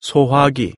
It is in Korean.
소화기